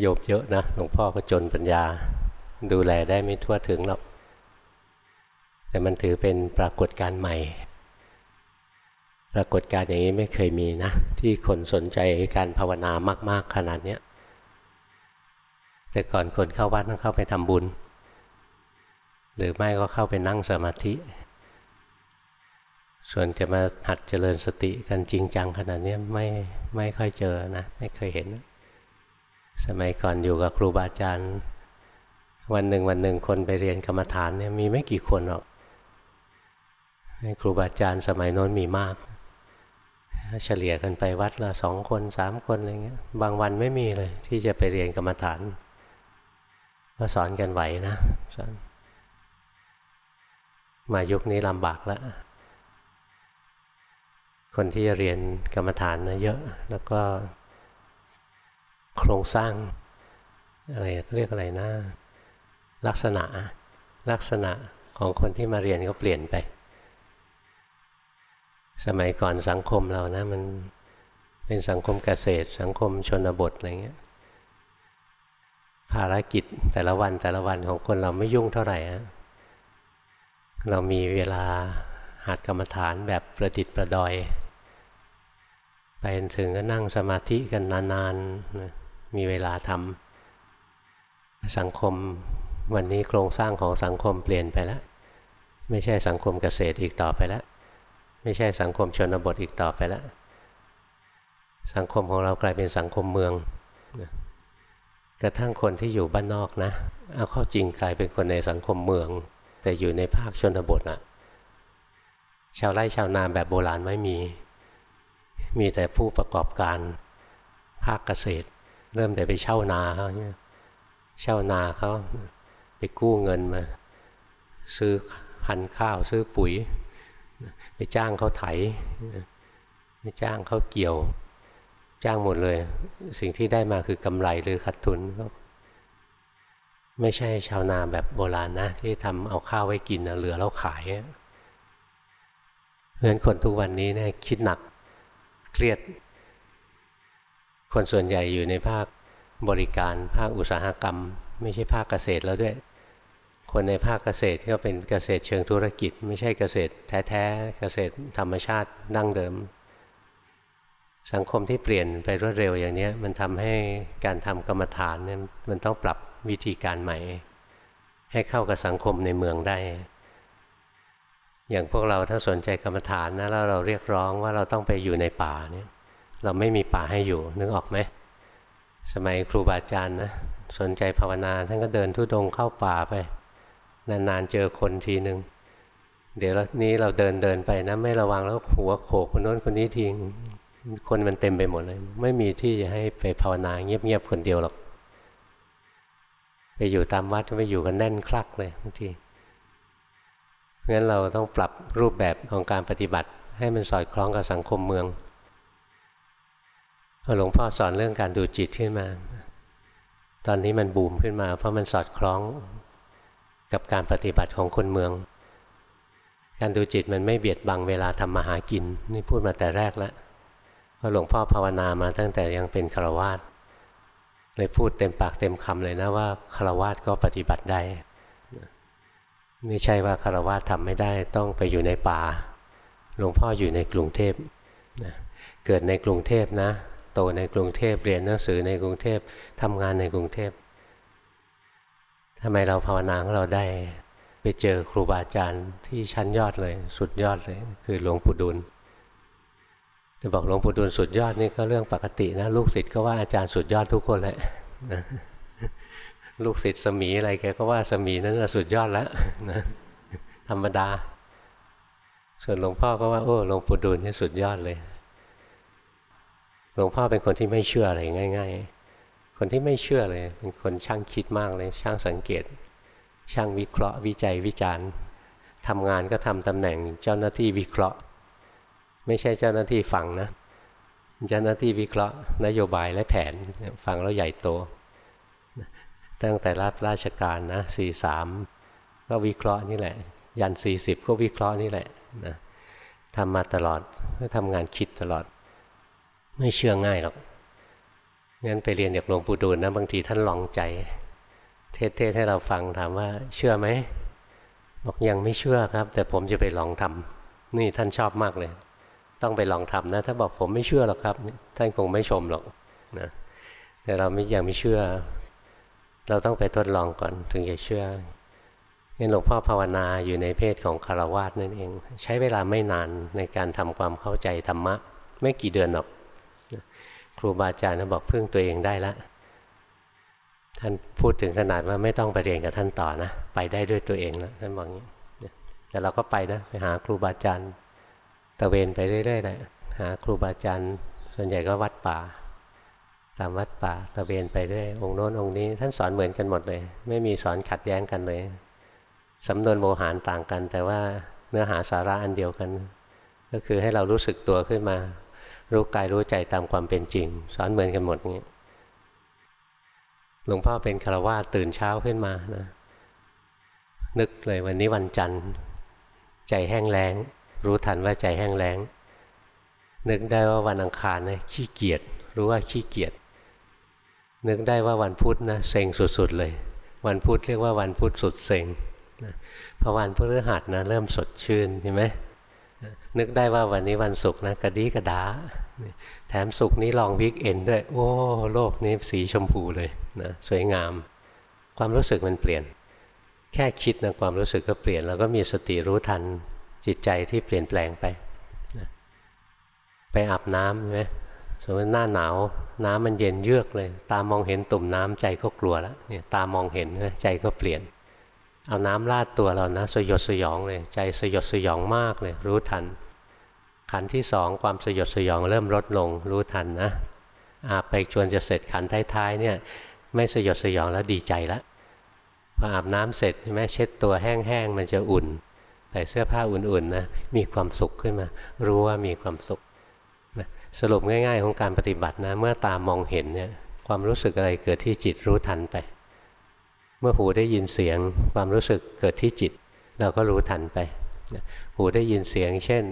โยบเยอะนะหลวงพ่อก็จนปัญญา ดูแลได้ไม่ทั่วถึงหรอก แต่มันถือเป็นปรากฏการณ์ใหม่ ปรากฏการณ์อย่างนี้ไม่เคยมีนะ ที่คนสนใจการภาวนามาก ๆ ขนาดนี้แต่ก่อนคนเข้าวัดต้องเข้าไปทำบุญ หรือไม่ก็เข้าไปนั่งสมาธิ ส่วนจะมาหัดเจริญสติกันจริงจังขนาดนี้ไม่ไม่ค่อยเจอนะ ไม่เคยเห็น สมัยก่อนอยู่กับครูบาอาจารย์ วันหนึ่งวันหนึ่งคนไปเรียนกรรมฐานเนี่ยมีไม่กี่คนหรอกครูบาอาจารย์สมัยโน้นมีมาก เฉลี่ยกันไปวัดละสองคนสามคนอะไรเงี้ยบางวันไม่มีเลย ที่จะไปเรียนกรรมฐานก็สอนกันไหวนะสอนมายุคนี้ลำบากแล้ว คนที่จะเรียนกรรมฐานนะเยอะ แล้วก็ โครงสร้างอะไรเรียกอะไรนะลักษณะลักษณะของคนที่มาเรียนก็เปลี่ยนไป สมัยก่อนสังคมเรานะ มันเป็นสังคมเกษตร สังคมชนบทอะไรเงี้ยภารกิจแต่ละวันแต่ละวันของคนเราไม่ยุ่งเท่าไหร่นะเรามีเวลาหัดกรรมฐานแบบประดิษฐ์ประดอย ไปถึงก็นั่งสมาธิกันนานๆ มีเวลาทำสังคมวันนี้โครงสร้างของสังคมเปลี่ยนไปแล้ว ไม่ใช่สังคมเกษตรอีกต่อไปแล้ว ไม่ใช่สังคมชนบทอีกต่อไปแล้ว สังคมของเรากลายเป็นสังคมเมือง กระทั่งคนที่อยู่บ้านนอกนะ เอาเข้าจริงกลายเป็นคนในสังคมเมือง แต่อยู่ในภาคชนบทอะ่ะชาวไร่ชาวนาแบบโบราณไม่มี มีแต่ผู้ประกอบการภาคเกษตร เริ่มแต่ไปเช่านาเขาเช่านาเขาไปกู้เงินมา ซื้อพันข้าวซื้อปุ๋ย ไปจ้างเขาไถไปจ้างเขาเกี่ยว จ้างหมดเลย สิ่งที่ได้มาคือกำไรหรือขาดทุนก็ไม่ใช่ชาวนาแบบโบราณนะ ที่ทำเอาข้าวไว้กินเหลือแล้วขายเพราะฉะนั้นคนทุกวันนี้เนี่ยคิดหนักเครียด คนส่วนใหญ่อยู่ในภาค บริการภาคอุตสาหกรรม ไม่ใช่ภาคเกษตรแล้วด้วย คนในภาคเกษตรก็เป็นเกษตรเชิงธุรกิจ ไม่ใช่เกษตรแท้ๆเกษตรธรรมชาติดั้งเดิม สังคมที่เปลี่ยนไปรวดเร็วอย่างนี้มันทำให้การทำกรรมฐานเนี่ยมันต้องปรับวิธีการใหม่ ให้เข้ากับสังคมในเมืองได้ อย่างพวกเราถ้าสนใจกรรมฐานนะแล้วเราเรียกร้องว่าเราต้องไปอยู่ในป่าเนี่ยเราไม่มีป่าให้อยู่นึกออกไหม สมัยครูบาอาจารย์นะสนใจภาวนาท่านก็เดินทุดงเข้าป่าไป นานๆเจอคนทีหนึ่งเดี๋ยวนี้เราเดินเดินไปนะไม่ระวังแล้วหัวโขกคนโน้นคนนี้ทิ้งคนมันเต็มไปหมดเลย ไม่มีที่จะให้ไปภาวนาเงียบๆคนเดียวหรอก ไปอยู่ตามวัดไปอยู่กันแน่นคลักเลยบางทีงั้นเราต้องปรับรูปแบบของการปฏิบัติ ให้มันสอดคล้องกับสังคมเมือง หลวงพ่อสอนเรื่องการดูจิตขึ้นมา ตอนนี้มันบูมขึ้นมา เพราะมันสอดคล้องกับการปฏิบัติของคนเมือง การดูจิตมันไม่เบียดบังเวลาทำมาหากิน นี่พูดมาแต่แรกแล้วเพราะหลวงพ่อภาวนามาตั้งแต่ยังเป็นฆราวาสเลยพูดเต็มปากเต็มคำเลยนะว่าฆราวาสก็ปฏิบัติได้ไม่ใช่ว่าฆราวาสทำไม่ได้ต้องไปอยู่ในป่า หลวงพ่ออยู่ในกรุงเทพเกิดในกรุงเทพนะ โตในกรุงเทพเรียนหนังสือในกรุงเทพทำงานในกรุงเทพทำไมเราภาวนาของเราได้ ไปเจอครูบาอาจารย์ที่ชั้นยอดเลย สุดยอดเลย คือหลวงปู่ดุลจะบอกหลวงปู่ดูลสุดยอดนี่ก็เรื่องปกตินะ ลูกศิษย์ก็ว่าอาจารย์สุดยอดทุกคนแหละลูกศิษย์สมีอะไรแกก็ว่าสมีนั้นสุดยอดแล้วนะธรรมดา ส่วนหลวงพ่อก็ว่าโอ้หลวงปู่ดูลนี่สุดยอดเลย หลวงพ่อเป็นคนที่ไม่เชื่ออะไรง่าย ๆ คนที่ไม่เชื่อเลย เป็นคนช่างคิดมากเลย ช่างสังเกต ช่างวิเคราะห์วิจัยวิจารณ์ทำงานก็ทำตำแหน่งเจ้าหน้าที่วิเคราะห์ ไม่ใช่เจ้าหน้าที่ฟังนะเจ้าหน้าที่วิเคราะห์ นโยบายและแผนฟังแล้วใหญ่โต ตั้งแต่รับราชการนะสี่สามก็วิเคราะห์นี่แหละ ยันสี่สิบก็วิเคราะห์นี่แหละนะทำมาตลอดก็ทำงานคิดตลอด ไม่เชื่อง่ายหรอกงั้นไปเรียนจากหลวงปู่ดูลนะบางทีท่านลองใจ เทศเทศให้เราฟังถามว่าเชื่อไหมบอกยังไม่เชื่อครับ แต่ผมจะไปลองทำนี่ท่านชอบมากเลย ต้องไปลองทำนะ ถ้าบอกผมไม่เชื่อหรอกครับ ท่านคงไม่ชมหรอกนะแต่เราไม่ยังไม่เชื่อ เราต้องไปทดลองก่อนถึงจะเชื่อนี่หลวงพ่อภาวนาอยู่ในเพศของคารวาสนั่นเอง ใช้เวลาไม่นานในการทำความเข้าใจธรรมะ ไม่กี่เดือนหรอก ครูบาอาจารย์เขาบอกพึ่งตัวเองได้แล้วท่านพูดถึงขนาดว่าไม่ต้องไปเรียนกับท่านต่อนะ ไปได้ด้วยตัวเองแล้วท่านบอกอย่างนี้แต่เราก็ไปนะไปหาครูบาอาจารย์ตะเวนไปเรื่อยๆเลยหาครูบาอาจารย์ส่วนใหญ่ก็วัดป่า ตามวัดป่าตะเวนไปเรื่อยองค์โน้นองค์นี้ท่านสอนเหมือนกันหมดเลย ไม่มีสอนขัดแย้งกันเลยสำนวนโมหารต่างกัน แต่ว่าเนื้อหาสาระอันเดียวกัน ก็คือให้เรารู้สึกตัวขึ้นมา รู้กายรู้ใจตามความเป็นจริง สอนเหมือนกันหมดนี้หลวงพ่อเป็นคารวาตื่นเช้าขึ้นมานะนึกเลยวันนี้วันจันทร์ ใจแห้งแล้ง รู้ทันว่าใจแห้งแล้ง นึกได้ว่าวันอังคารนะขี้เกียจรู้ว่าขี้เกียจนึกได้ว่าวันพุธนะเซ็งสุดๆเลย วันพุธเรียกว่าวันพุธสุดเซ็งพอวันพฤหัสนะเริ่มสดชื่นเห็นไหม นึกได้ว่าวันนี้วันศุกร์นะกระดีกระดา แถมศุกร์นี้ลองวิกเอนด้วย โอ้ โลกนี้สีชมพูเลยนะสวยงาม ความรู้สึกมันเปลี่ยน แค่คิดนะความรู้สึกก็เปลี่ยน แล้วก็มีสติรู้ทันจิตใจที่เปลี่ยนแปลงไปนะไปอาบน้ำใช่ไหมสมมติหน้าหนาว น้ำมันเย็นเยือกเลย ตามองเห็นตุ่มน้ำใจก็กลัวแล้วเนี่ยตามองเห็นใจก็เปลี่ยน เอาน้ำลาดตัวเรานะ สยดสยองเลย ใจสยดสยองมากเลย รู้ทัน ขันที่สองความสยดสยองเริ่มลดลงรู้ทันนะอาบไปชวนจะเสร็จขันท้ายๆเนี่ยไม่สยดสยองแล้วดีใจแล้วพออาบน้ำเสร็จใช่ไหมเช็ดตัวแห้งๆมันจะอุ่น ใส่เสื้อผ้าอุ่นๆนะมีความสุขขึ้นมา รู้ว่ามีความสุขสรุปง่าย ๆ ของการปฏิบัตินะเมื่อตามองเห็นเนี่ยความรู้สึกอะไรเกิดที่จิตรู้ทันไป เมื่อหูได้ยินเสียง ความรู้สึกเกิดที่จิต เราก็รู้ทันไป หูได้ยินเสียง เช่น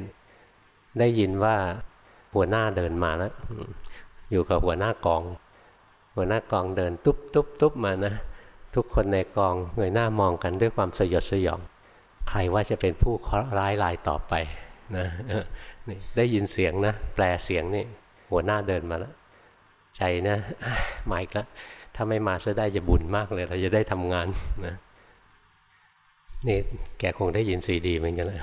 ได้ยินว่าหัวหน้าเดินมาแล้วอยู่กับหัวหน้ากอง หัวหน้ากองเดินตุ๊บตุ๊บตุ๊บมานะ ทุกคนในกองเงยหน้ามองกันด้วยความสยดสยอง ใครว่าจะเป็นผู้เคราะห์ร้ายลายต่อไปนะนี่ได้ยินเสียงนะ แปลเสียงนี่ หัวหน้าเดินมาแล้วใจนะมาอีกแล้วถ้าไม่มาจะได้จะบุญมากเลย เราจะได้ทำงานนะนี่แกคงได้ยินซีดีเหมือนกันแหละ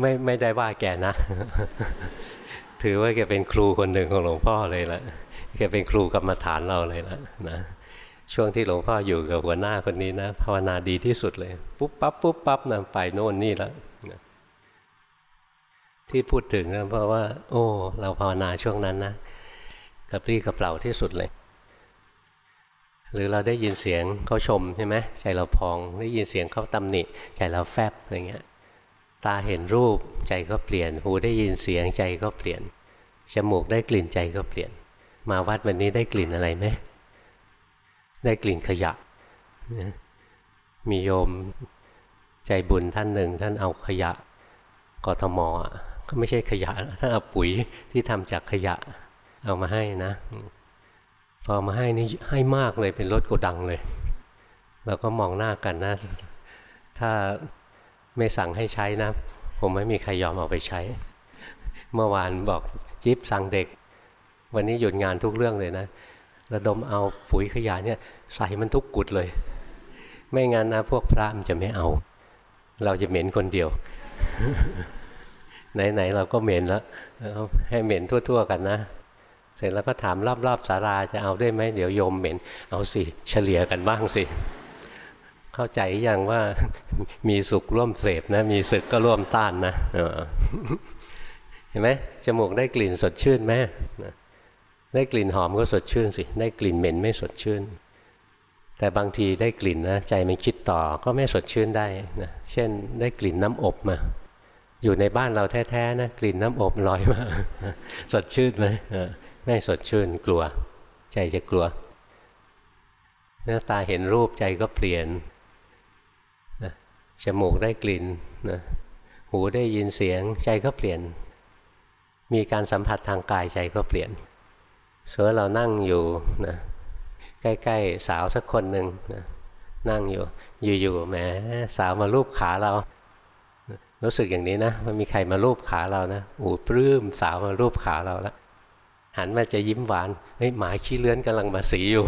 ไม่ไม่ได้ว่าแกนะ ถือว่าแกเป็นครูคนหนึ่งของหลวงพ่อเลยละแกเป็นครูกรรมฐานเราเลยละนะช่วงที่หลวงพ่ออยู่กับหัวหน้าคนนี้นะภาวนาดีที่สุดเลย ปุ๊บปั๊บปุ๊บปั๊บนะไปโน่นนี่แล้วที่พูดถึงนะเพราะว่า โอ้ เราภาวนาช่วงนั้นนะกระปรี้กระเปล่าที่สุดเลย หรือเราได้ยินเสียงเขาชมใช่ไหมใจเราพองได้ยินเสียงเขาตำหนิใจเราแฟบอะไรเงี้ย ตาเห็นรูปใจก็เปลี่ยน หูได้ยินเสียงใจก็เปลี่ยน จมูกได้กลิ่นใจก็เปลี่ยน มาวัดวันนี้ได้กลิ่นอะไรไหม ได้กลิ่นขยะ มีโยมใจบุญท่านหนึ่ง ท่านเอาขยะกทมอะก็ไม่ใช่ขยะถ้านเอาปุ๋ยที่ทำจากขยะ เอามาให้นะ พอมาให้นี่ให้มากเลยเป็นรถโกดังเลย เราก็มองหน้ากันนะ ถ้า ไม่สั่งให้ใช้นะ ผมไม่มีใครยอมเอาไปใช้ เมื่อวานบอกจิ๊บสั่งเด็ก วันนี้หยุดงานทุกเรื่องเลยนะระดมเอาปุ๋ยขยะเนี่ยใส่มันทุกกุดเลย ไม่งั้นนะพวกพระมันจะไม่เอา เราจะเหม็นคนเดียว ไหนๆเราก็เหม็นแล้วให้เหม็นทั่ว ๆ กันนะ เสร็จแล้วก็ถามรอบๆสาราจะเอาได้ไหมเดี๋ยวโยมเหม็น เอาสิเฉลี่ยกันบ้างสิ เข้าใจยังว่ามีสุขร่วมเสพนะ มีศึกก็ร่วมต้านนะเห็นไหมจมูกได้กลิ่นสดชื่นไหมได้กลิ่นหอมก็สดชื่นสิ ได้กลิ่นเหม็นไม่สดชื่น แต่บางทีได้กลิ่นนะใจมันคิดต่อก็ไม่สดชื่นได้นะเช่นได้กลิ่นน้ำอบมา อยู่ในบ้านเราแท้ๆนะกลิ่นน้ำอบลอยมา สดชื่นไหมไม่สดชื่นกลัว ใจจะกลัวเนื้อตาเห็นรูปใจก็เปลี่ยน จมูกได้กลิ่นนะหูได้ยินเสียงใจก็เปลี่ยน มีการสัมผัสทางกายใจก็เปลี่ยนส่วนเรานั่งอยู่นะใกล้ๆสาวสักคนหนึ่งนะนั่งอยู่อยู่ๆแหมสาวมาลูบขาเรา รู้สึกอย่างนี้นะมันมีใครมาลูบขาเรานะอูปลื้มสาวมาลูบขาเราแล้วหันมาจะยิ้มหวานเฮ้ยหมาขี้เลื้อนกำลังมาสีอยู่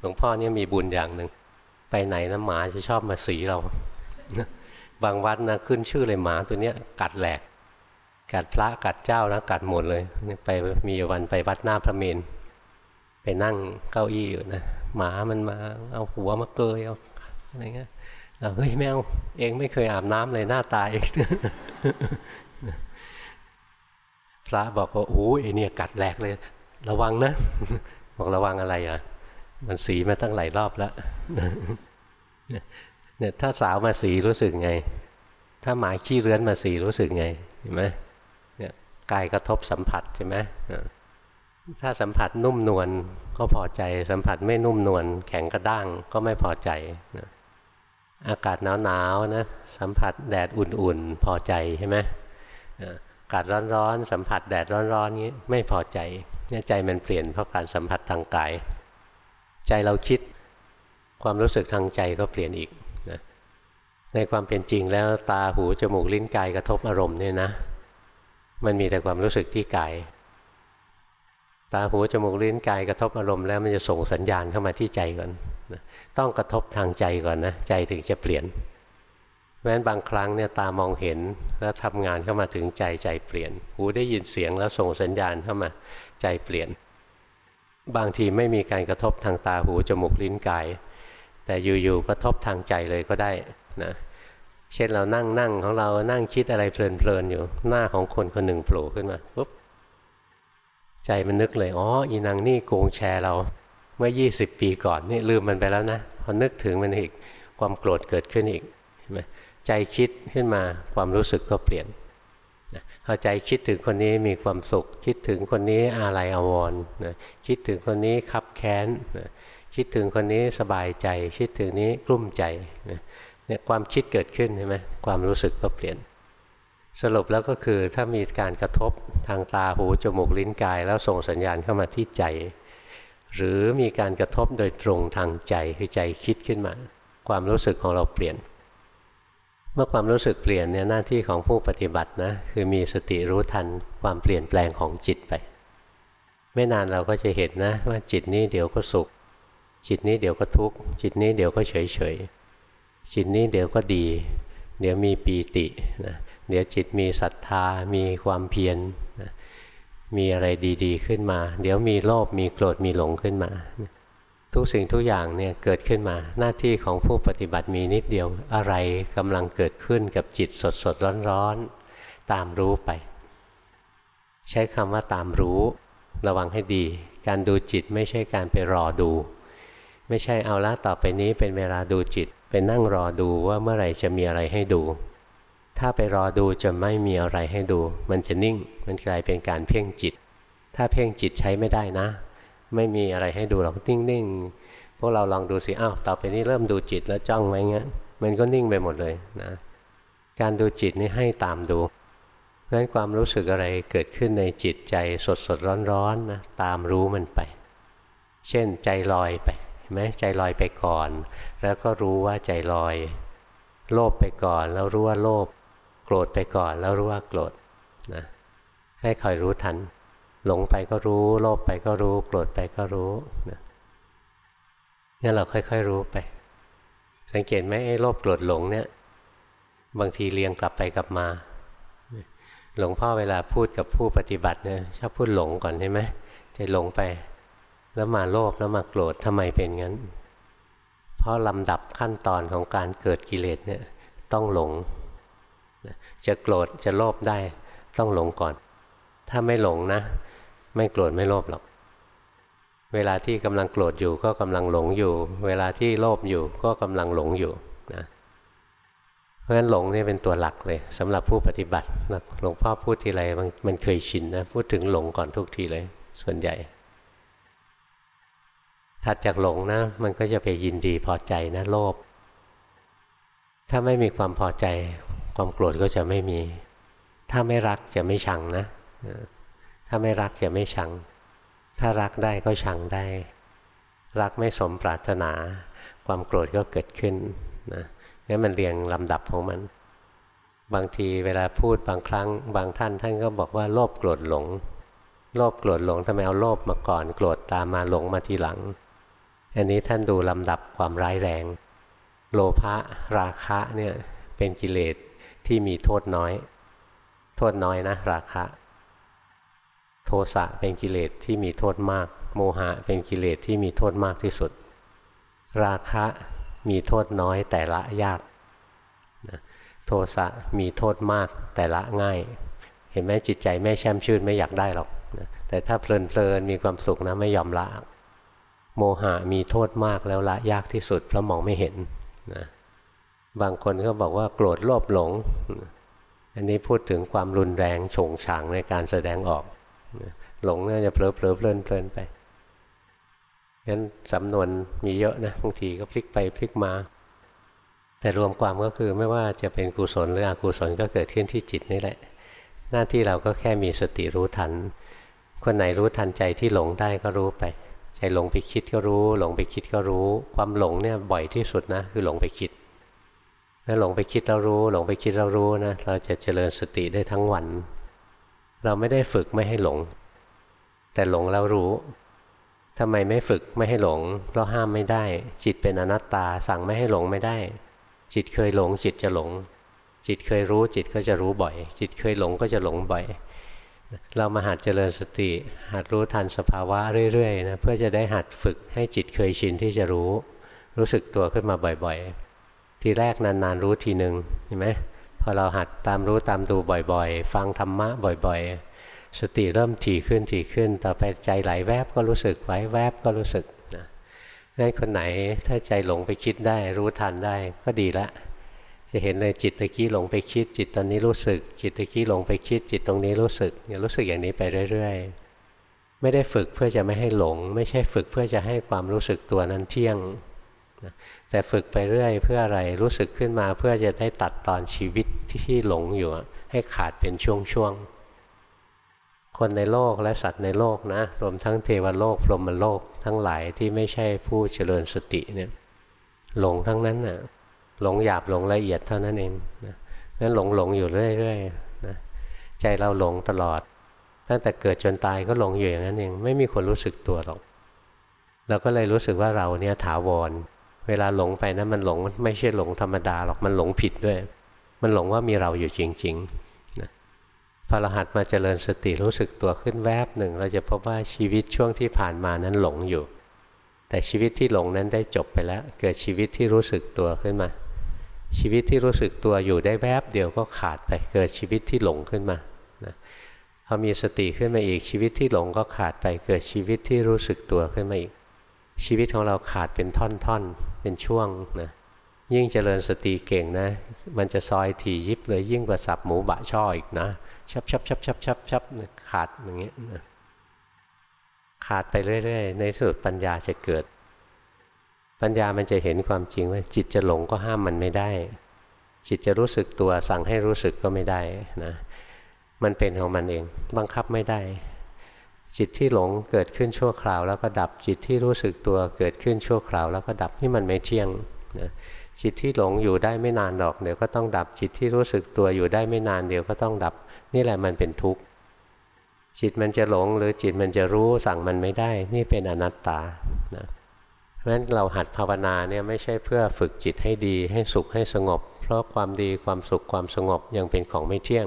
หลวงพ่อเนี่ยมีบุญอย่างหนึ่งไปไหนนะหมาจะชอบมาสีเรา บางวัดนะขึ้นชื่อเลยหมาตัวเนี้ยกัดแหลก กัดพระกัดเจ้าแล้วกัดหมดเลย ไปมีวันไปวัดหน้าพระเมนไปนั่งเก้าอี้อยู่นะหมามันมาเอาหัวมาเกยเอาอะไรเงี้ยเราเฮ้ยแมวเองไม่เคยอาบน้ำเลยหน้าตายพระบอกว่าโอ้ยเนี่ยกัดแหลกเลย ระวังนะ บอกระวังอะไรอะ มันสีมาตั้งหลายรอบแล้ว เนี่ยถ้าสาวมาสีรู้สึกไง ถ้าหมาขี้เรื้อนมาสีรู้สึกไงเห็นไหมเนี่ยกายกระทบสัมผัสใช่ไหมถ้าสัมผัสนุ่มนวลก็พอใจ สัมผัสไม่นุ่มนวลแข็งกระด้างก็ไม่พอใจอากาศหนาวๆนะสัมผัสแดดอุ่นๆพอใจใช่ไหมอากาศร้อนๆสัมผัสแดดร้อนๆนี้ไม่พอใจเนี่ยใจมันเปลี่ยนเพราะการสัมผัสทางกาย ใจเราคิดความรู้สึกทางใจก็เปลี่ยนอีก ในความเป็นจริงแล้วตาหูจมูกลิ้นกายกระทบอารมณ์เนี่ยนะ มันมีแต่ความรู้สึกที่กายตาหูจมูกลิ้นกายกระทบอารมณ์แล้วมันจะส่งสัญญาณเข้ามาที่ใจก่อนต้องกระทบทางใจก่อนนะใจถึงจะเปลี่ยนเพราะฉะนั้นบางครั้งเนี่ยตามองเห็นแล้วทำงานเข้ามาถึงใจใจเปลี่ยน หูได้ยินเสียงแล้วส่งสัญญาณเข้ามาใจเปลี่ยน บางทีไม่มีการกระทบทางตาหูจมูกลิ้นกาย แต่อยู่ๆกระทบทางใจเลยก็ได้ นะเช่นเรานั่งนั่งของเรานั่งคิดอะไรเพลินๆอยู่ หน้าของคนคนหนึ่งโผล่ขึ้นมาปุ๊บใจมันนึกเลยอ๋ออีนางนี่โกงแชร์เราเมื่อ 20 ปีก่อนนี่ลืมมันไปแล้วนะพอนึกถึงมันอีกความโกรธเกิดขึ้นอีกเห็นไหมใจคิดขึ้นมาความรู้สึกก็เปลี่ยนพอใจคิดถึงคนนี้มีความสุข คิดถึงคนนี้อาลัยอววรนะคิดถึงคนนี้คับแค้นนะคิดถึงคนนี้สบายใจ คิดถึงนี้กลุ้มใจนะ เนี่ยความคิดเกิดขึ้นใช่ไหมความรู้สึกก็เปลี่ยน สรุปแล้วก็คือถ้ามีการกระทบทางตาหูจมูกลิ้นกาย แล้วส่งสัญญาณเข้ามาที่ใจ หรือมีการกระทบโดยตรงทางใจคือใจคิดขึ้นมา ความรู้สึกของเราเปลี่ยน เมื่อความรู้สึกเปลี่ยนเนี่ยหน้าที่ของผู้ปฏิบัตินะคือมีสติรู้ทันความเปลี่ยนแปลงของจิตไป ไม่นานเราก็จะเห็นนะว่าจิตนี้เดี๋ยวก็สุข จิตนี้เดี๋ยวก็ทุกข์จิตนี้เดี๋ยวก็เฉยเฉย จิตนี้เดี๋ยวก็ดี เดี๋ยวมีปีตินะเดี๋ยวจิตมีศรัทธา มีความเพียรมีอะไรดีๆขึ้นมา เดี๋ยวมีโลภมีโกรธมีหลงขึ้นมา ทุกสิ่งทุกอย่างเนี่ยเกิดขึ้นมา หน้าที่ของผู้ปฏิบัติมีนิดเดียวอะไรกำลังเกิดขึ้นกับจิตสดสดร้อนร้อนตามรู้ไป ใช้คำว่าตามรู้ระวังให้ดี การดูจิตไม่ใช่การไปรอดู ไม่ใช่เอาละต่อไปนี้เป็นเวลาดูจิต เป็นนั่งรอดูว่าเมื่อไหร่จะมีอะไรให้ดู ถ้าไปรอดูจะไม่มีอะไรให้ดู มันจะนิ่ง มันกลายเป็นการเพ่งจิต ถ้าเพ่งจิตใช้ไม่ได้นะ ไม่มีอะไรให้ดูหรอกนิ่งๆพวกเราลองดูสิอ้าวต่อไปนี้เริ่มดูจิตแล้วจ้องไว้เงี้ยมันก็นิ่งไปหมดเลยนะ การดูจิตนี่ให้ตามดูงั้นความรู้สึกอะไรเกิดขึ้นในจิตใจสดสดร้อนๆนะตามรู้มันไป เช่นใจลอยไป ห็นไหมใจลอยไปก่อน แล้วก็รู้ว่าใจลอย โลภไปก่อน แล้วรู้ว่าโลภโกรธไปก่อน แล้วรู้ว่าโกรธนะให้คอยรู้ทัน หลงไปก็รู้ โลภไปก็รู้ โกรธไปก็รู้นะนี่เราค่อย ๆ รู้ไป สังเกตไหมไอ้โลภโกรธหลงเนี่ย บางทีเรียงกลับไปกลับมา หลวงพ่อเวลาพูดกับผู้ปฏิบัติเนี่ยชอบพูดหลงก่อนใช่ไหมจะหลงไป แล้วมาโลภแล้วมาโกรธทำไมเป็นงั้น เพราะลำดับขั้นตอนของการเกิดกิเลสเนี่ยต้องหลง จะโกรธจะโลภได้ต้องหลงก่อน ถ้าไม่หลงนะ ไม่โกรธไม่โลภหรอก เวลาที่กำลังโกรธอยู่ก็กำลังหลงอยู่ เวลาที่โลภอยู่ก็กำลังหลงอยู่นะเพราะฉะนั้นหลงนี่เป็นตัวหลักเลยสำหรับผู้ปฏิบัติหลวงพ่อพูดทีไรมันเคยชินนะพูดถึงหลงก่อนทุกทีเลย ส่วนใหญ่ ถัดจากหลงนะ มันก็จะไปยินดีพอใจนะโลภถ้าไม่มีความพอใจ ความโกรธก็จะไม่มี ถ้าไม่รักจะไม่ชังนะ ถ้าไม่รักจะไม่ชัง ถ้ารักได้ก็ชังได้ รักไม่สมปรารถนา ความโกรธก็เกิดขึ้นนะงั้นมันเรียงลำดับของมัน บางทีเวลาพูดบางครั้ง บางท่าน ท่านก็บอกว่าโลภโกรธหลง โลภโกรธหลงทำไมเอาโลภมาก่อน โกรธตามมาหลงมาทีหลัง อันนี้ท่านดูลำดับความร้ายแรง โลภะราคะเนี่ยเป็นกิเลสที่มีโทษน้อย โทษน้อยนะราคะ โทสะเป็นกิเลสที่มีโทษมาก โมหะเป็นกิเลสที่มีโทษมากที่สุด ราคะมีโทษน้อยแต่ละยากโทสะมีโทษมากแต่ละง่าย เห็นไหมจิตใจไม่แช่มชื่นไม่อยากได้หรอกแต่ถ้าเพลินเพลินมีความสุขนะไม่ยอมละ โมหะมีโทษมากแล้วละยากที่สุด เพราะมองไม่เห็นนะบางคนก็บอกว่าโกรธโลภหลง อันนี้พูดถึงความรุนแรงโฉงฉางในการแสดงออก หลงเนี่ยจะเพลอเพลอเพลินเพลินไปงั้นสำนวนมีเยอะนะบางทีก็พลิกไปพลิกมา แต่รวมความก็คือไม่ว่าจะเป็นกุศลหรืออกุศลก็เกิดขึ้นที่จิตนี่แหละ หน้าที่เราก็แค่มีสติรู้ทัน คนไหนรู้ทันใจที่หลงได้ก็รู้ไป ใจหลงไปคิดก็รู้ หลงไปคิดก็รู้ ความหลงเนี่ยบ่อยที่สุดนะ คือหลงไปคิดถ้าหลงไปคิดเรารู้ หลงไปคิดเรารู้นะเราจะเจริญสติได้ทั้งวัน เราไม่ได้ฝึกไม่ให้หลง แต่หลงแล้วรู้ทำไมไม่ฝึกไม่ให้หลง เพราะห้ามไม่ได้ จิตเป็นอนัตตาสั่งไม่ให้หลงไม่ได้ จิตเคยหลงจิตจะหลง จิตเคยรู้จิตก็จะรู้บ่อย จิตเคยหลงก็จะหลงบ่อย เรามาหัดเจริญสติ หัดรู้ทันสภาวะเรื่อยๆนะเพื่อจะได้หัดฝึกให้จิตเคยชินที่จะรู้ รู้สึกตัวขึ้นมาบ่อยๆ ทีแรกนานๆรู้ทีหนึ่งเห็นไหมพอเราหัดตามรู้ตามดูบ่อยๆ ฟังธรรมะบ่อยๆ สติเริ่มถี่ขึ้นถี่ขึ้น ต่อไปใจไหลแวบก็รู้สึกไหลแวบก็รู้สึกนะงั้นคนไหนถ้าใจหลงไปคิดได้รู้ทันได้ก็ดีละ จะเห็นเลยจิตตะกี้หลงไปคิด จิตตอนนี้รู้สึก จิตตะกี้หลงไปคิด จิตตรงนี้รู้สึกอย่ารู้สึกอย่างนี้ไปเรื่อย ๆ ไม่ได้ฝึกเพื่อจะไม่ให้หลง ไม่ใช่ฝึกเพื่อจะให้ความรู้สึกตัวนั้นเที่ยงแต่ฝึกไปเรื่อยเพื่ออะไรรู้สึกขึ้นมาเพื่อจะได้ตัดตอนชีวิตที่หลงอยู่ให้ขาดเป็นช่วงๆ คนในโลกและสัตว์ในโลกนะ รวมทั้งเทวโลกพรหมโลกทั้งหลายที่ไม่ใช่ผู้เจริญสติเนี่ยหลงทั้งนั้นนะ่ะ หลงหยาบหลงละเอียดเท่านั้นเองนะงั้นหลงหลงอยู่เรื่อยๆนะใจเราหลงตลอด ตั้งแต่เกิดจนตายก็หลงอยู่อย่างนั้นเอง ไม่มีคนรู้สึกตัวหรอก เราก็เลยรู้สึกว่าเราเนี่ยถาวร เวลาหลงไปนะั้นมันหลงไม่ใช่หลงธรรมดาหรอก มันหลงผิดด้วย มันหลงว่ามีเราอยู่จริงๆพอรหัดมาเจริญสติรู้สึกตัวขึ้นแวบหนึ่ง เราจะพบว่าชีวิตช่วงที่ผ่านมานั้นหลงอยู่ แต่ชีวิตที่หลงนั้นได้จบไปแล้ว เกิดชีวิตที่รู้สึกตัวขึ้นมา ชีวิตที่รู้สึกตัวอยู่ได้แวบเดียวก็ขาดไปเกิดชีวิตที่หลงขึ้นมานะพอมีสติขึ้นมาอีกชีวิตที่หลงก็ขาดไปเกิดชีวิตที่รู้สึกตัวขึ้นมาอีก ชีวิตของเราขาดเป็นท่อนๆเป็นช่วงนะยิ่งเจริญสติเก่งนะ มันจะซอยถี่ยิบเลยยิ่งกว่าสับหมูบะช่ออีกนะชับชับชับชับชับชับขาดอย่างเงี้ยขาดไปเรื่อยๆ ในสุดปัญญาจะเกิด ปัญญามันจะเห็นความจริงว่าจิตจะหลงก็ห้ามมันไม่ได้ จิตจะรู้สึกตัวสั่งให้รู้สึกก็ไม่ได้นะมันเป็นของมันเองบังคับไม่ได้ จิตที่หลงเกิดขึ้นชั่วคราว แล้วก็ดับจิตที่รู้สึกตัวเกิดขึ้นชั่วคราว แล้วก็ดับนี่มันไม่เที่ยงนะจิตที่หลงอยู่ได้ไม่นานหรอกเดี๋ยวก็ต้องดับจิตที่รู้สึกตัวอยู่ได้ไม่นานเดี๋ยวก็ต้องดับ นี่แหละมันเป็นทุกข์จิตมันจะหลงหรือจิตมันจะรู้สั่งมันไม่ได้ นี่เป็นอนัตตานะ เพราะฉะนั้นเราหัดภาวนาเนี่ยไม่ใช่เพื่อฝึกจิตให้ดีให้สุขให้สงบ เพราะความดีความสุขความสงบยังเป็นของไม่เที่ยง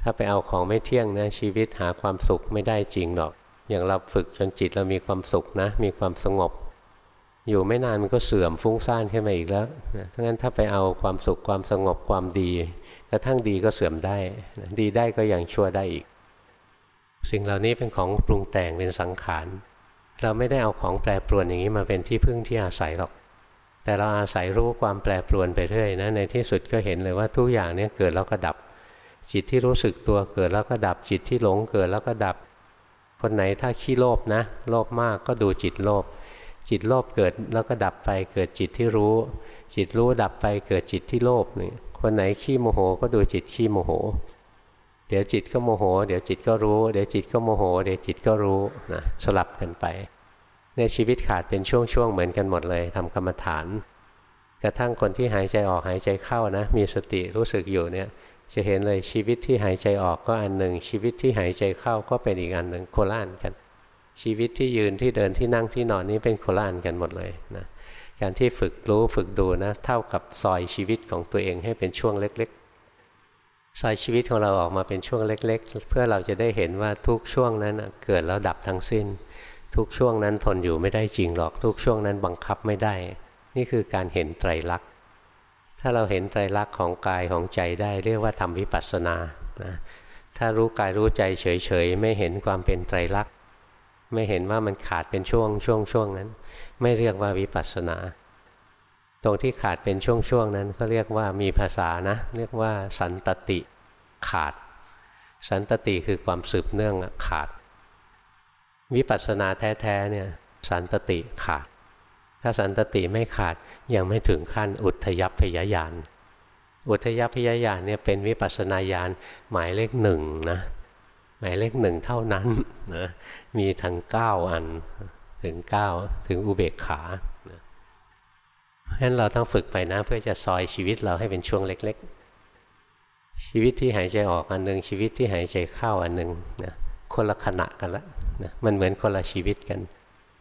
ถ้าไปเอาของไม่เที่ยงนะชีวิตหาความสุขไม่ได้จริงหรอก อย่างเราฝึกจนจิตเรามีความสุขนะ มีความสงบ อยู่ไม่นานมันก็เสื่อมฟุ้งซ่านขึ้นมาอีกแล้วเพราะงั้นถ้าไปเอาความสุขความสงบความดีกระทั่งดีก็เสื่อมได้ดีได้ก็ยังชั่วได้อีก สิ่งเหล่านี้เป็นของปรุงแต่งเป็นสังขาร เราไม่ได้เอาของแปรปรวนอย่างนี้มาเป็นที่พึ่งที่อาศัยหรอก แต่เราอาศัยรู้ความแปรปรวนไปเรื่อยนะในที่สุดก็เห็นเลยว่าทุกอย่างเนี้เกิดแล้วก็ดับ จิตที่รู้สึกตัวเกิดแล้วก็ดับจิตที่หลงเกิดแล้วก็ดับ คนไหนถ้าขี้โลภนะ โลภมากก็ดูจิตโลภจิตโลภเกิดแล้วก็ดับไปเกิดจิตที่รู้ จิตรู้ดับไปเกิดจิตที่โลภนี่คนไหนขี้โมโหก็ดูจิตขี้โมโห เดี๋ยวจิตก็โมโห เดี๋ยวจิตก็รู้ เดี๋ยวจิตก็โมโห เดี๋ยวจิตก็รู้นะสลับกันไปในชีวิตขาดเป็นช่วงๆเหมือนกันหมดเลยทำกรรมฐาน กระทั่งคนที่หายใจออกหายใจเข้านะ มีสติรู้สึกอยู่เนี่ยจะเห็นเลยชีวิตที่หายใจออกก็อันหนึ่ง ชีวิตที่หายใจเข้าก็เป็นอีกอันหนึ่งโคล่านกัน ชีวิตที่ยืนที่เดินที่นั่งที่นอนนี้เป็นโคล่านกันหมดเลยนะการที่ฝึกรู้ฝึกดูนะ เท่ากับซอยชีวิตของตัวเองให้เป็นช่วงเล็กๆ ซอยชีวิตของเราออกมาเป็นช่วงเล็ก ๆ เพื่อเราจะได้เห็นว่าทุกช่วงนั้นเกิดแล้วดับทั้งสิ้น ทุกช่วงนั้นทนอยู่ไม่ได้จริงหรอก ทุกช่วงนั้นบังคับไม่ได้ นี่คือการเห็นไตรลักษณ์ถ้าเราเห็นไตรลักษณ์ของกายของใจได้ เรียกว่าทำวิปัสสนานะถ้ารู้กายรู้ใจเฉยๆ ไม่เห็นความเป็นไตรลักษณ์ไม่เห็นว่ามันขาดเป็นช่วงช่วงช่วงนั้น ไม่เรียกว่าวิปัสสนา ตรงที่ขาดเป็นช่วงๆนั้นก็เรียกว่ามีภาษานะ เรียกว่าสันตติขาด สันตติคือความสืบเนื่องขาด วิปัสสนาแท้ๆเนี่ยสันตติขาด ถ้าสันตติไม่ขาดยังไม่ถึงขั้นอุทยพยายานอุทยพยายานเนี่ยเป็นวิปัสสนาญาณหมายเลขหนึ่งนะหมายเลขหนึ่งเท่านั้นนะมีทั้งเก้าอันถึงเก้าถึงอุเบกขา ฉะนั้นเราต้องฝึกไปนะ เพื่อจะซอยชีวิตเราให้เป็นช่วงเล็ก ๆ ชีวิตที่หายใจออกอันหนึ่งชีวิตที่หายใจเข้าอันหนึ่งนะคนละขณะกันละนะมันเหมือนคนละชีวิตกัน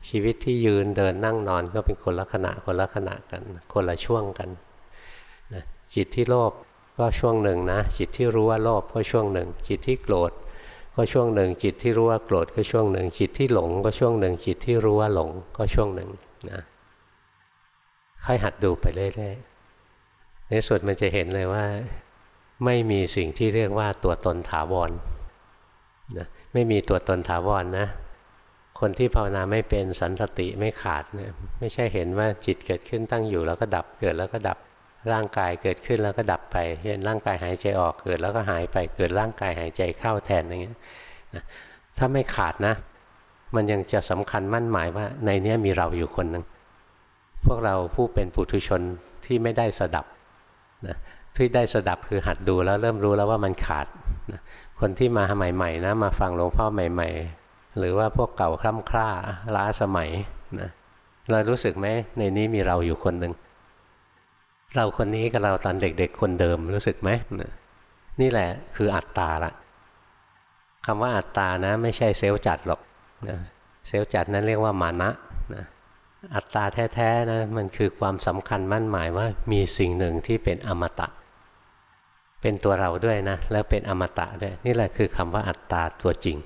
ชีวิตที่ยืนเดินนั่งนอนก็เป็นคนละขณะคนละขณะกัน คนละช่วงกันนะจิตที่โลภก็ช่วงหนึ่งนะ จิตที่รู้ว่าโลภก็ช่วงหนึ่ง จิตที่โกรธก็ช่วงหนึ่ง จิตที่รู้ว่าโกรธก็ช่วงหนึ่ง จิตที่หลงก็ช่วงหนึ่ง จิตที่รู้ว่าหลงก็ช่วงหนึ่งนะ ค่อยหัดดูไปเรื่อยๆ ในสุดมันจะเห็นเลยว่า ไม่มีสิ่งที่เรียกว่าตัวตนถาวรนะไม่มีตัวตนถาวรนนะ คนที่ภาวนาไม่เป็นสันตติไม่ขาดเนี่ยไม่ใช่เห็นว่าจิตเกิดขึ้นตั้งอยู่แล้วก็ดับเกิดแล้วก็ดับร่างกายเกิดขึ้นแล้วก็ดับไปเห็นร่างกายหายใจออกเกิดแล้วก็หายไปเกิดร่างกายหายใจเข้าแทนอย่างเงี้ยถ้าไม่ขาดนะ มันยังจะสำคัญมั่นหมายว่าในนี้มีเราอยู่คนหนึ่ง พวกเราผู้เป็นปุถุชนที่ไม่ได้สดับนะที่ได้สดับคือหัดดูแล้วเริ่มรู้แล้วว่ามันขาดนะคนที่มาใหม่ๆนะมาฟังหลวงพ่อใหม่ ๆ หรือว่าพวกเก่าคล่ำคล้าล้าสมัยนะเรารู้สึกไหมในนี้มีเราอยู่คนหนึ่งเราคนนี้กับเราตอนเด็กๆคนเดิมรู้สึกไหมนี่แหละคืออัตตาละคำว่าอัตตานะ ไม่ใช่เซลล์จัดหรอกนะเซลล์จัดนั้นเรียกว่ามานะ อัตตาแท้ๆนะมันคือความสำคัญมั่นหมายว่ามีสิ่งหนึ่งที่เป็นอมตะ เป็นตัวเราด้วยนะ แล้วเป็นอมตะด้วยนี่แหละคือคำว่าอัตตาตัวจริง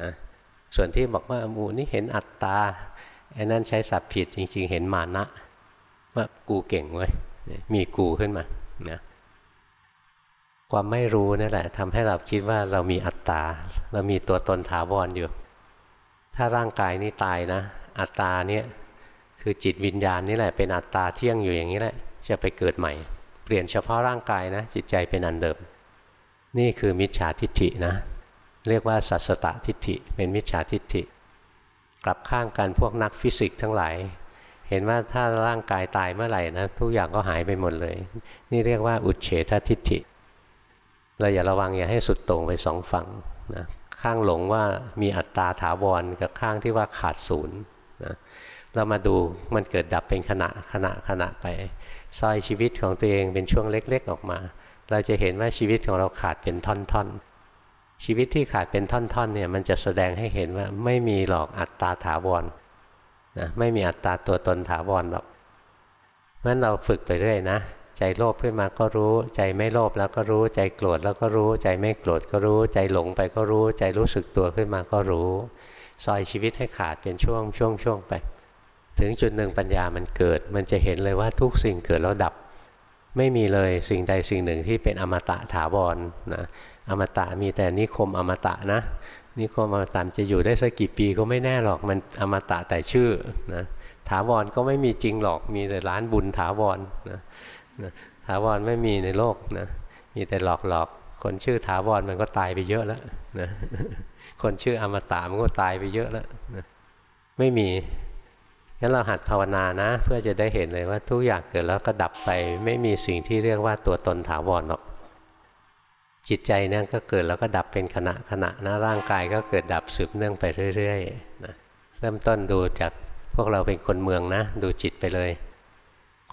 นะส่วนที่บอกว่ามูนี่เห็นอัตตาไอ้นั่นใช้ศัพท์ผิดจริง ๆ เห็นมานะว่ากูเก่งเว้ยมีกูขึ้นมานะความไม่รู้นั่นแหละทำให้เราคิดว่าเรามีอัตตา เรามีตัวตนถาวรออยู่ ถ้าร่างกายนี้ตายนะ อัตตาเนี่ย คือจิตวิญญาณนี่แหละเป็นอัตตาเที่ยงอยู่อย่างนี้แหละ จะไปเกิดใหม่ เปลี่ยนเฉพาะร่างกายนะ จิตใจเป็นอันเดิม นี่คือมิจฉาทิฏฐินะ เรียกว่าสัสตทิฏฐิ เป็นมิจฉาทิฏฐิ กลับข้างกันพวกนักฟิสิกส์ทั้งหลาย เห็นว่าถ้าร่างกายตายเมื่อไหร่นะทุกอย่างก็หายไปหมดเลย นี่เรียกว่าอุเฉททิฏฐิเราอย่าระวังอย่าให้สุดตรงไปสองฝั่งนะข้างหลงว่ามีอัตตาถาวรกับข้างที่ว่าขาดศูนย์นะ เรามาดูมันเกิดดับเป็นขณะขณะขณะไปซอยชีวิตของตัวเองเป็นช่วงเล็ก ๆ ออกมา เราจะเห็นว่าชีวิตของเราขาดเป็นท่อนๆ ชีวิตที่ขาดเป็นท่อนๆเนี่ยมันจะแสดงให้เห็นว่าไม่มีหรอกอัตตาถาวรนะไม่มีอัตตาตัวตนถาวรหรอกเพราะฉะนั้นเราฝึกไปเรื่อยนะใจโลภขึ้นมาก็รู้ ใจไม่โลภแล้วก็รู้ ใจโกรธแล้วก็รู้ ใจไม่โกรธก็รู้ ใจหลงไปก็รู้ ใจรู้สึกตัวขึ้นมาก็รู้ ซอยชีวิตให้ขาดเป็นช่วงช่วงช่วงไป ถึงจุดหนึ่งปัญญามันเกิด มันจะเห็นเลยว่าทุกสิ่งเกิดแล้วดับ ไม่มีเลยสิ่งใดสิ่งหนึ่งที่เป็นอมตะถาวรนะอมตะมีแต่นิคมอมตะนะนิคมอมตะจะอยู่ได้สักกี่ปีก็ไม่แน่หรอกมันอมตะแต่ชื่อนะถาวรก็ไม่มีจริงหรอกมีแต่ร้านบุญถาวรนะนะถาวรไม่มีในโลกนะมีแต่หลอกหลอกคนชื่อถาวรมันก็ตายไปเยอะแล้วนะคนชื่ออมตะมันก็ตายไปเยอะแล้วนะไม่มี งั้นเราหัดภาวนานะ เพื่อจะได้เห็นเลยว่าทุกอย่างเกิดแล้วก็ดับไป ไม่มีสิ่งที่เรียกว่าตัวตนถาวรหรอก จิตใจนี่ยก็เกิดแล้วก็ดับเป็นขณะขณะนะร่างกายก็เกิดดับสืบเนื่องไปเรื่อยๆนะเริ่มต้นดูจากพวกเราเป็นคนเมืองนะ ดูจิตไปเลย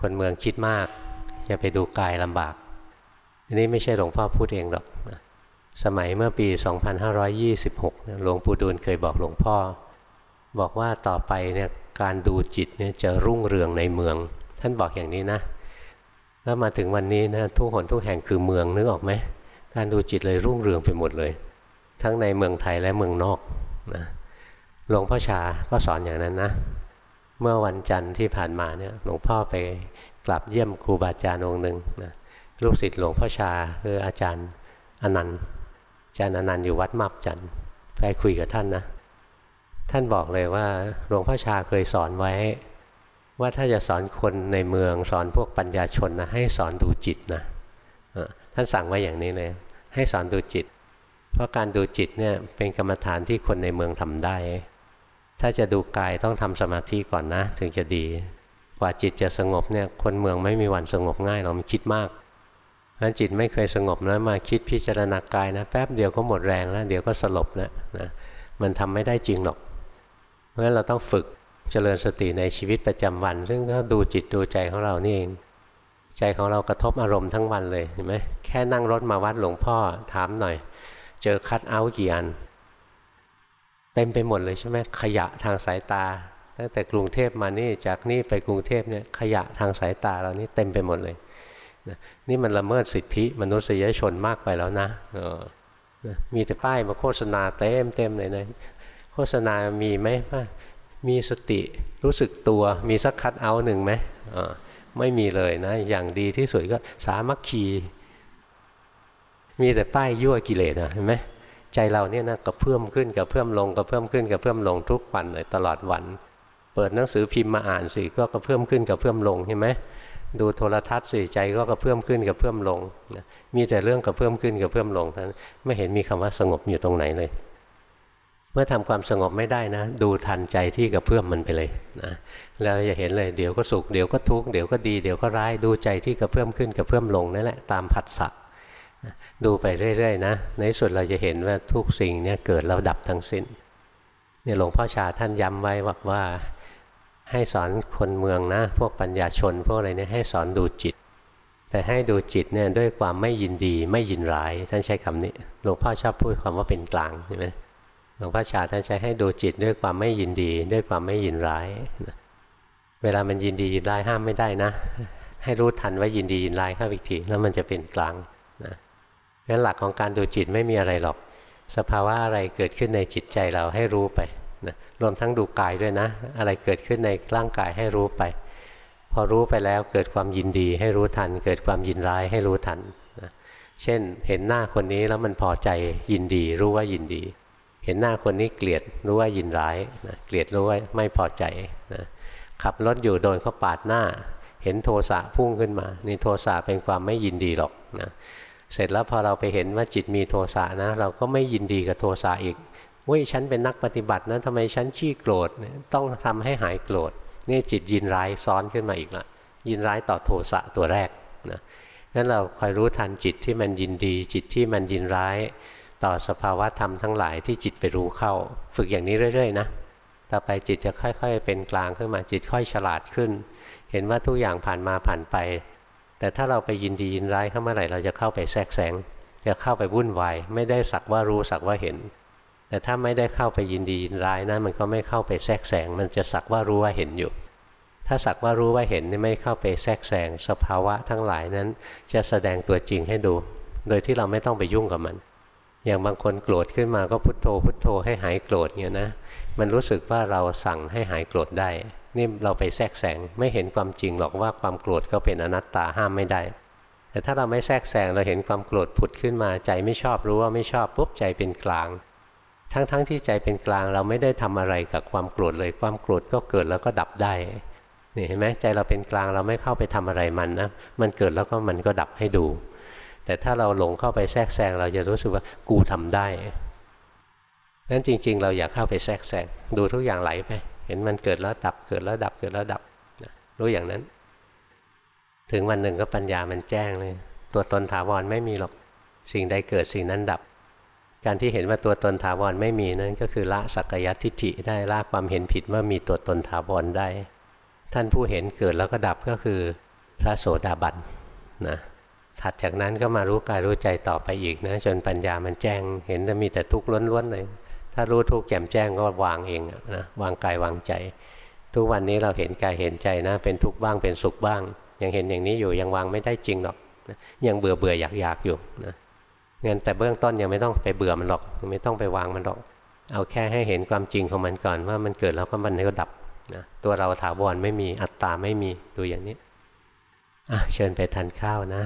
คนเมืองคิดมากจะไปดูกายลำบาก อันนี้ไม่ใช่หลวงพ่อพูดเองหรอกนะสมัยเมื่อปี 2526 หลวงปู่ดูลเคยบอกหลวงพ่อ บอกว่าต่อไปเนี่ย การดูจิตเนี่ยจะรุ่งเรืองในเมือง ท่านบอกอย่างนี้นะ แล้วมาถึงวันนี้นะทุกหนทุกแห่งคือเมืองนึกออกไหมการดูจิตเลยรุ่งเรืองไปหมดเลย ทั้งในเมืองไทยและเมืองนอกนะหลวงพ่อชาก็สอนอย่างนั้นนะ เมื่อวันจันทร์ที่ผ่านมาเนี่ยหลวงพ่อไปกลับเยี่ยมครูบาอาจารย์องค์หนึ่งนะลูกศิษย์หลวงพ่อชาคืออาจารย์อนันต์อาจารย์อนันต์อยู่วัดมับจันทร์ไปคุยกับท่านนะ ท่านบอกเลยว่าหลวงพ่อชาเคยสอนไว้ ว่าถ้าจะสอนคนในเมืองสอนพวกปัญญาชนนะให้สอนดูจิตนะท่านสั่งไว้อย่างนี้เลยให้สอนดูจิต เพราะการดูจิตเนี่ยเป็นกรรมฐานที่คนในเมืองทำได้ ถ้าจะดูกายต้องทำสมาธิก่อนนะ ถึงจะดี กว่าจิตจะสงบเนี่ยคนเมืองไม่มีวันสงบง่ายเรามันคิดมากนั้นจิตไม่เคยสงบนะมาคิดพิจารณากายนะแป๊บเดียวก็หมดแรงแล้วเดี๋ยวก็สลบแล้วนะมันทำไม่ได้จริงหรอก ราะฉะนั้นเราต้องฝึกเจริญสติในชีวิตประจำวัน ซึ่งถ้าดูจิตดูใจของเรานี่เอง ใจของเรากระทบอารมณ์ทั้งวันเลยเห็นไหมแค่นั่งรถมาวัดหลวงพ่อถามหน่อย เจอคัดเอากี่อันเต็มไปหมดเลยใช่ไหมขยะทางสายตาตั้งแต่กรุงเทพมานี่จากนี่ไปกรุงเทพเนี่ยขยะทางสายตาเรานี่เต็มไปหมดเลยนี่มันละเมิดสิทธิมนุษยชนมากไปแล้วนะมีแต่ป้ายมาโฆษณาเต็มเต็มเลยนะ โฆษณามีไหมว่ามีสติรู้สึกตัวมีสักคัดเอาหนึ่งไหมไม่มีเลยนะ อย่างดีที่สุดก็สามัคคีมีแต่ป้ายยั่วกิเลสนะเห็นไหมใจเราเนี่ยนะกระเพื่อมขึ้นกระเพื่อมลงกระเพื่อมขึ้นกระเพื่อมลงทุกวันเลยตลอดวัน เปิดหนังสือพิมพ์มาอ่านสิก็กระเพื่อมขึ้นกระเพื่อมลงเห็นไหมดูโทรทัศน์สิใจก็กระเพื่อมขึ้นกระเพื่อมลงมีแต่เรื่องกระเพื่อมขึ้นกระเพื่อมลงนั้นไม่เห็นมีคำว่าสงบอยู่ตรงไหนเลย เมื่อทำความสงบไม่ได้นะ ดูทันใจที่กระเพื่อมมันไปเลยนะแล้วจะเห็นเลยเดี๋ยวก็สุขเดี๋ยวก็ทุกข์เดี๋ยวก็ดีเดี๋ยวก็ร้ายดูใจที่กระเพื่อมขึ้นกระเพื่อมลงนั่นแหละตามผัสสะดูไปเรื่อยๆนะ ในสุดเราจะเห็นว่าทุกสิ่งเนี่ยเกิดแล้วดับทั้งสิ้นเนี่ยหลวงพ่อชาท่านย้ำไว้บอกว่าให้สอนคนเมืองนะ พวกปัญญาชน พวกอะไรเนี่ยให้สอนดูจิต แต่ให้ดูจิตเนี่ยด้วยความไม่ยินดีไม่ยินร้าย ท่านใช้คำนี้หลวงพ่อชอบพูดคำว่าเป็นกลางใช่ไหม หลวงพ่อชาท่านใช้ให้ดูจิตด้วยความไม่ยินดี ด้วยความไม่ยินร้าย เวลามันยินดียินร้ายห้ามไม่ได้นะ ให้รู้ทันว่ายินดียินร้ายเข้าอีกทีแล้วมันจะเป็นกลางนะงั้นหลักของการดูจิตไม่มีอะไรหรอก สภาวะอะไรเกิดขึ้นในจิตใจเราให้รู้ไปนะรวมทั้งดูกายด้วยนะ อะไรเกิดขึ้นในร่างกายให้รู้ไป พอรู้ไปแล้วเกิดความยินดีให้รู้ทัน เกิดความยินร้ายให้รู้ทันนะเช่นเห็นหน้าคนนี้แล้วมันพอใจยินดีรู้ว่ายินดี เห็นหน้าคนนี้เกลียดรู้ว่ายินร้ายนะเกลียดรู้ว่าไม่พอใจนะขับรถอยู่โดนเขาปาดหน้า เห็นโทสะพุ่งขึ้นมานี่โทสะเป็นความไม่ยินดีหรอกนะเสร็จแล้วพอเราไปเห็นว่าจิตมีโทสะนะ เราก็ไม่ยินดีกับโทสะอีกเว้ยฉันเป็นนักปฏิบัตินะทำไมฉันขี้โกรธต้องทำให้หายโกรธนี่จิตยินร้ายซ้อนขึ้นมาอีกละยินร้ายต่อโทสะตัวแรกนะงั้นเราคอยรู้ทันจิตที่มันยินดี จิตที่มันยินร้าย ต่อสภาวะธรรมทั้งหลายที่จิตไปรู้เข้า ฝึกอย่างนี้เรื่อย ๆ นะต่อไปจิตจะค่อย ๆ เป็นกลางขึ้นมาจิตค่อยฉลาดขึ้น เห็นว่าทุกอย่างผ่านมาผ่านไป แต่ถ้าเราไปยินดียินร้ายเข้ามาไหร่เราจะเข้าไปแทรกแซงจะเข้าไปวุ่นวายไม่ได้สักว่ารู้สักว่าเห็น แต่ถ้าไม่ได้เข้าไปยินดียินร้ายนะมันก็ไม่เข้าไปแทรกแซงมันจะสักว่ารู้ว่าเห็นอยู่ ถ้าสักว่ารู้ว่าเห็นนี่ไม่เข้าไปแทรกแซงสภาวะทั้งหลายนั้น จะแสดงตัวจริงให้ดู โดยที่เราไม่ต้องไปยุ่งกับมัน อย่างบางคนโกรธขึ้นมาก็พุโทโธ พุโทโธให้หายโกรธเงี้ยนะมันรู้สึกว่าเราสั่งให้หายโกรธได้นี่เราไปแทรกแซงไม่เห็นความจริงหรอกว่าความโกรธก็เป็นอนัตตาห้ามไม่ได้ แต่ถ้าเราไม่แทรกแซงเราเห็นความโกรธผุดขึ้นมาใจไม่ชอบรู้ว่าไม่ชอบปุ๊บใจเป็นกลาง ทั้งๆทที่ใจเป็นกลางเราไม่ได้ทำอะไรกับความโกรธเลย ความโกรธก็เกิดแล้วก็ดับได้นี่เห็นไหมใจเราเป็นกลางเราไม่เข้าไปทำอะไรมันนะมันเกิดแล้วก็มันก็ดับให้ดู แต่ถ้าเราหลงเข้าไปแทรกแซงเราจะรู้สึกว่ากูทำได้นั้นจริง ๆ เราอยากเข้าไปแทรกแซงดูทุกอย่างไหลไป เห็นมันเกิดแล้วดับเกิดแล้วดับเกิดแล้วดับรู้อย่างนั้น ถึงวันหนึ่งก็ปัญญามันแจ้งเลย ตัวตนถาวรไม่มีหรอกสิ่งใดเกิดสิ่งนั้นดับ การที่เห็นว่าตัวตนถาวรไม่มีนั่นก็คือละสักยัตทิฏฐิได้ละความเห็นผิดว่ามีตัวตนถาวรได้ ท่านผู้เห็นเกิดแล้วก็ดับก็คือพระโสดาบันนะ ถัดจากนั้นก็มารู้กายรู้ใจต่อไปอีกนะจนปัญญามันแจ้ง เห็นว่ามีแต่ทุกข์ล้วนๆเลย ถ้ารู้ทุกข์แจ่มแจ้งก็วางเองนะวางกายวางใจ ทุกวันนี้เราเห็นกายเห็นใจนะ เป็นทุกข์บ้างเป็นสุขบ้าง ยังเห็นอย่างนี้อยู่ยังวางไม่ได้จริงหรอกนะยังเบื่อเบื่ออยากอยากอยู่นะงั้นแต่เบื้องต้นยังไม่ต้องไปเบื่อมันหรอกไม่ต้องไปวางมันหรอก เอาแค่ให้เห็นความจริงของมันก่อนว่ามันเกิดแล้วก็มันก็ดับนะตัวเราถาวรไม่มีอัตตาไม่มีตัวอย่างนี้อะเชิญไปทานข้าวนะ